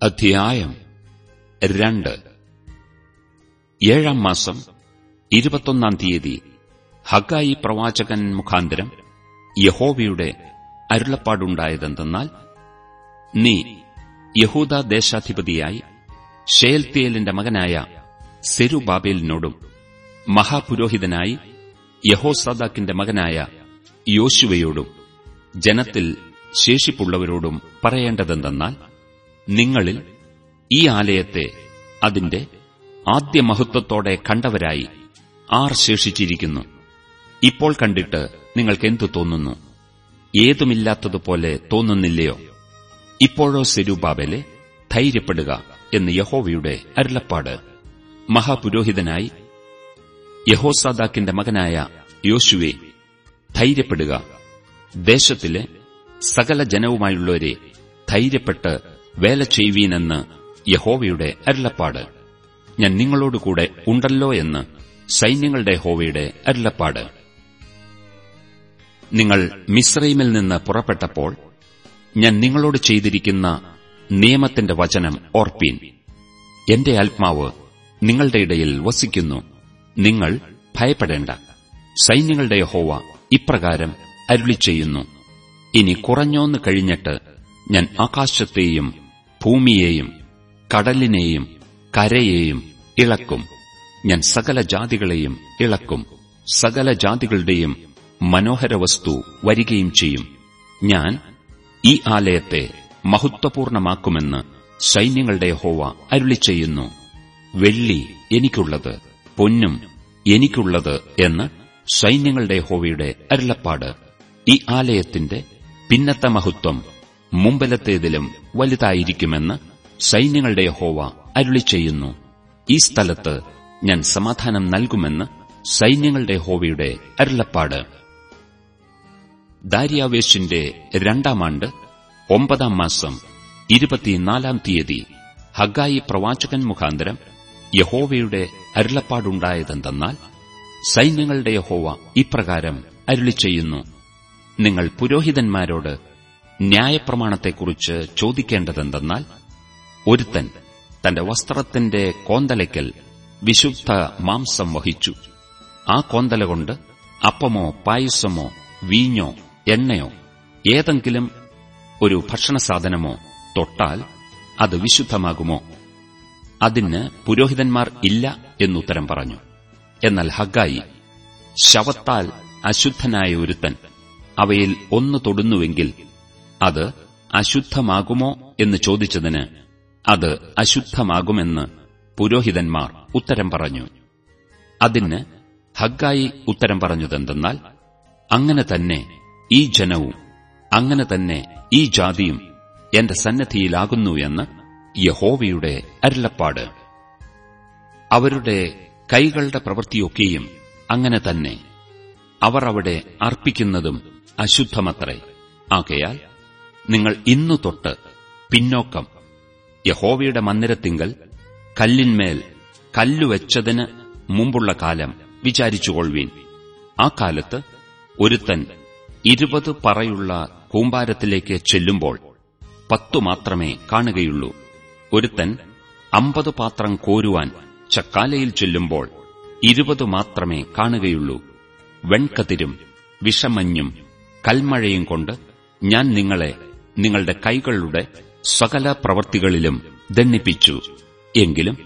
അധ്യായം രണ്ട്. ഏഴാം മാസം ഇരുപത്തൊന്നാം തീയതി ഹഗായി പ്രവാചകൻ മുഖാന്തരം യഹോവയുടെ അരുളപ്പാടുണ്ടായതെന്തെന്നാൽ നീ യഹൂദ ദേശാധിപതിയായി ഷേൽത്തിയേലിന്റെ മകനായ സെരുബാബേലിനോടും മഹാപുരോഹിതനായി യഹോസാദാക്കിന്റെ മകനായ യോശുവയോടും ജനത്തിൽ ശേഷിപ്പുള്ളവരോടും പറയേണ്ടതെന്തെന്നാൽ നിങ്ങളിൽ ഈ ആലയത്തെ അതിന്റെ ആദ്യ മഹത്വത്തോടെ കണ്ടവരായി ആർ ശേഷിച്ചിരിക്കുന്നു. ഇപ്പോൾ കണ്ടിട്ട് നിങ്ങൾക്കെന്തു തോന്നുന്നു? ഏതുമില്ലാത്തതുപോലെ തോന്നുന്നില്ലയോ? ഇപ്പോഴോ സെരൂബാബലെ ധൈര്യപ്പെടുക എന്ന് യഹോവയുടെ അരുളപ്പാട്. മഹാപുരോഹിതനായി യഹോസാദാക്കിന്റെ മകനായ യോശുവെ ധൈര്യപ്പെടുക. ദേശത്തിലെ സകല ജനവുമായുള്ളവരെ ധൈര്യപ്പെട്ട് വേല ചെയ്യുവീനെന്ന് യഹോവയുടെ അരുളപ്പാട്. ഞാൻ നിങ്ങളോടുകൂടെ ഉണ്ടല്ലോ എന്ന് സൈന്യങ്ങളുടെ ഹോവയുടെ അരുളപ്പാട്. നിങ്ങൾ മിശ്രൈമിൽ നിന്ന് പുറപ്പെട്ടപ്പോൾ ഞാൻ നിങ്ങളോട് ചെയ്തിരിക്കുന്ന നിയമത്തിന്റെ വചനം ഓർപ്പീൻ. എന്റെ ആത്മാവ് നിങ്ങളുടെ ഇടയിൽ വസിക്കുന്നു. നിങ്ങൾ ഭയപ്പെടേണ്ട. സൈന്യങ്ങളുടെ ഹോവ ഇപ്രകാരം അരുളി ചെയ്യുന്നു ഇനി കുറഞ്ഞോന്ന് കഴിഞ്ഞിട്ട് ഞാൻ ആകാശത്തെയും ഭൂമിയെയും കടലിനെയും കരയെയും ഇളക്കും. ഞാൻ സകല ജാതികളെയും ഇളക്കും. സകല ജാതികളുടെയും മനോഹര വസ്തു വരികയും ചെയ്യും. ഞാൻ ഈ ആലയത്തെ മഹത്വപൂർണമാക്കുമെന്ന് സൈന്യങ്ങളുടെ ഹോവ അരുളി ചെയ്യുന്നു. വെള്ളി എനിക്കുള്ളത് പൊന്നും എനിക്കുള്ളത് എന്ന് സൈന്യങ്ങളുടെ ഹോവയുടെ അരുളപ്പാട്. ഈ ആലയത്തിന്റെ പിന്നത്തെ മഹത്വം മുമ്പലത്തേതിലും വലുതായിരിക്കുമെന്ന് സൈന്യങ്ങളുടെ ഹോവ അരുളി ചെയ്യുന്നു. ഈ സ്ഥലത്ത് ഞാൻ സമാധാനം നൽകുമെന്ന് സൈന്യങ്ങളുടെ ഹോവയുടെ അരുളപ്പാട്. ദാര്യാവേശിന്റെ രണ്ടാം ആണ്ട് ഒമ്പതാം മാസം ഇരുപത്തിനാലാം തീയതി ഹഗായി പ്രവാചകൻ മുഖാന്തരം യഹോവയുടെ അരുളപ്പാടുണ്ടായതെന്തെന്നാൽ സൈന്യങ്ങളുടെ യഹോവ ഇപ്രകാരം അരുളി ചെയ്യുന്നു. നിങ്ങൾ പുരോഹിതന്മാരോട് ന്യായപ്രമാണത്തെക്കുറിച്ച് ചോദിക്കേണ്ടതെന്തെന്നാൽ ഒരുത്തൻ തന്റെ വസ്ത്രത്തിന്റെ കോന്തലയ്ക്കൽ വിശുദ്ധ മാംസം വഹിച്ചു. ആ കോന്തല കൊണ്ട് അപ്പമോ പായസമോ വീഞ്ഞോ എണ്ണയോ ഏതെങ്കിലും ഒരു ഭക്ഷണസാധനമോ തൊട്ടാൽ അത് വിശുദ്ധമാകുമോ? അതിന് പുരോഹിതന്മാർ ഇല്ല എന്നുത്തരം പറഞ്ഞു. എന്നാൽ ഹഗായി ശവത്താൽ അശുദ്ധനായ ഒരുത്തൻ അവയിൽ ഒന്ന് തൊടുന്നുവെങ്കിൽ അത് അശുദ്ധമാകുമോ എന്ന് ചോദിച്ചതിന് അത് അശുദ്ധമാകുമെന്ന് പുരോഹിതന്മാർ ഉത്തരം പറഞ്ഞു. അതിന് ഹഗ്ഗായി ഉത്തരം പറഞ്ഞതെന്തെന്നാൽ അങ്ങനെ തന്നെ ഈ ജനവും അങ്ങനെ തന്നെ ഈ ജാതിയും എന്റെ സന്നദ്ധിയിലാകുന്നു എന്ന് യഹോവയുടെ അരുളപ്പാട്. അവരുടെ കൈകളുടെ പ്രവൃത്തിയൊക്കെയും അങ്ങനെ തന്നെ. അവർ അവിടെ അർപ്പിക്കുന്നതും അശുദ്ധമത്രേ. ആകയാൽ നിങ്ങൾ ഇന്നു തൊട്ട് പിന്നോക്കം. യഹോവയുടെ മന്ദിരത്തിങ്കൽ കല്ലിന്മേൽ കല്ലുവെച്ചതിന് മുമ്പുള്ള കാലം വിചാരിച്ചുകൊള്ളുവീൻ. ആ കാലത്ത് ഒരുത്തൻ ഇരുപത് പറയുള്ള കൂമ്പാരത്തിലേക്ക് ചെല്ലുമ്പോൾ പത്തു മാത്രമേ കാണുകയുള്ളൂ. ഒരുത്തൻ അമ്പത് പാത്രം കോരുവാൻ ചക്കാലയിൽ ചെല്ലുമ്പോൾ ഇരുപത് മാത്രമേ കാണുകയുള്ളൂ. വെൺകതിരും വിഷമഞ്ഞും കൽമഴയും കൊണ്ട് ഞാൻ നിങ്ങളെ നിങ്ങളുടെ കൈകളുടെ സകല പ്രവൃത്തികളിലും ദണ്ണിപ്പിച്ചു എങ്കിലും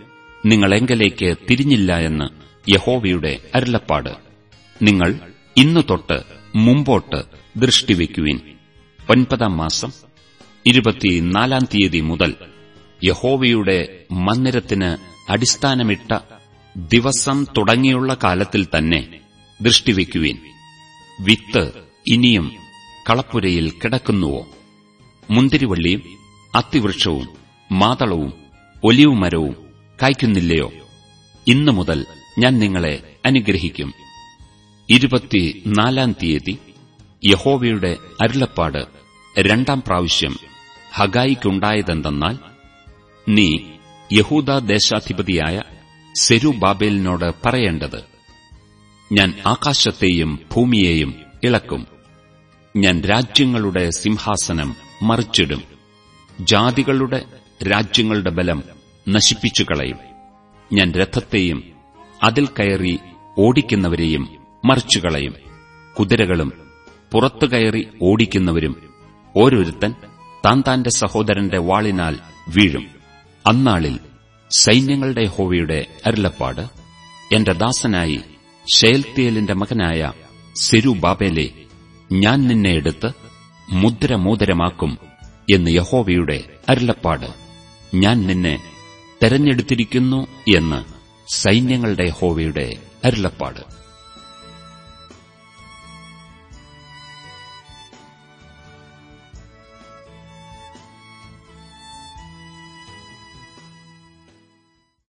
നിങ്ങൾ എങ്കലേക്ക് തിരിഞ്ഞില്ല എന്ന് യഹോവയുടെ അരുളപ്പാട്. നിങ്ങൾ ഇന്നു തൊട്ട് മുമ്പോട്ട് ദൃഷ്ടിവെക്കുവിൻ ഒൻപതാം മാസം ഇരുപത്തിനാലാം തീയതി മുതൽ യഹോവയുടെ മന്ദിരത്തിന് അടിസ്ഥാനമിട്ട ദിവസം തുടങ്ങിയുള്ള കാലത്തിൽ തന്നെ ദൃഷ്ടിവെക്കുവിൻ വിത്ത് ഇനിയും കളപ്പുരയിൽ കിടക്കുന്നുവോ? മുന്തിരിവള്ളിയും അത്തിവൃക്ഷവും മാതളവും ഒലിവ് മരവും കായ്ക്കുന്നില്ലയോ? ഇന്നു മുതൽ ഞാൻ നിങ്ങളെ അനുഗ്രഹിക്കും. ഇരുപത്തിനാലാം തീയതി യഹോവയുടെ അരുളപ്പാട് രണ്ടാം പ്രാവശ്യം ഹഗായിക്കുണ്ടായതെന്തെന്നാൽ നീ യഹൂദ ദേശാധിപതിയായ സെരുബാബേലിനോട് പറയേണ്ടത് ഞാൻ ആകാശത്തെയും ഭൂമിയെയും ഇളക്കും. ഞാൻ രാജ്യങ്ങളുടെ സിംഹാസനം മറിച്ചിടും. ജാതികളുടെ രാജ്യങ്ങളുടെ ബലം നശിപ്പിച്ചു കളയും. ഞാൻ രഥത്തെയും അതിൽ കയറി ഓടിക്കുന്നവരെയും മറിച്ചുകളയും കുതിരകളും പുറത്തു കയറി ഓടിക്കുന്നവരും ഓരോരുത്തൻ താൻ താന്റെ സഹോദരന്റെ വാളിനാൽ വീഴും. അന്നാളിൽ സൈന്യങ്ങളുടെ ഹോവയുടെ അരുളപ്പാട് എന്റെ ദാസനായി ഷേൽത്തിയലിന്റെ മകനായ സെരു ബാബേലെ ഞാൻ നിന്നെ എടുത്ത് മുദ്രമോദരമാക്കും എന്ന് യഹോവയുടെ അരുളപ്പാട്. ഞാൻ നിന്നെ തെരഞ്ഞെടുത്തിരിക്കുന്നു എന്ന് സൈന്യങ്ങളുടെ ഹോവയുടെ അരുളപ്പാട്.